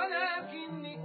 ولكني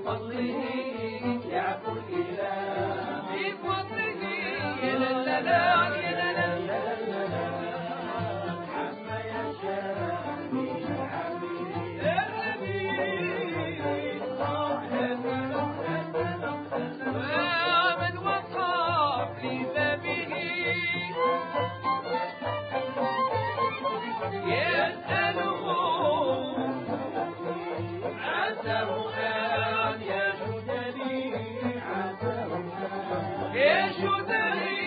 بفضله Yeshua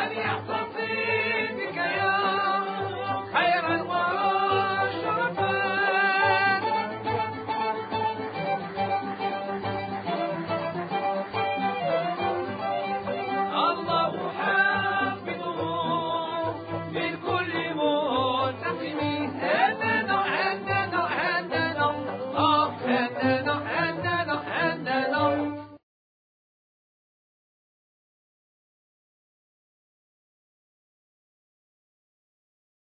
Let me have something.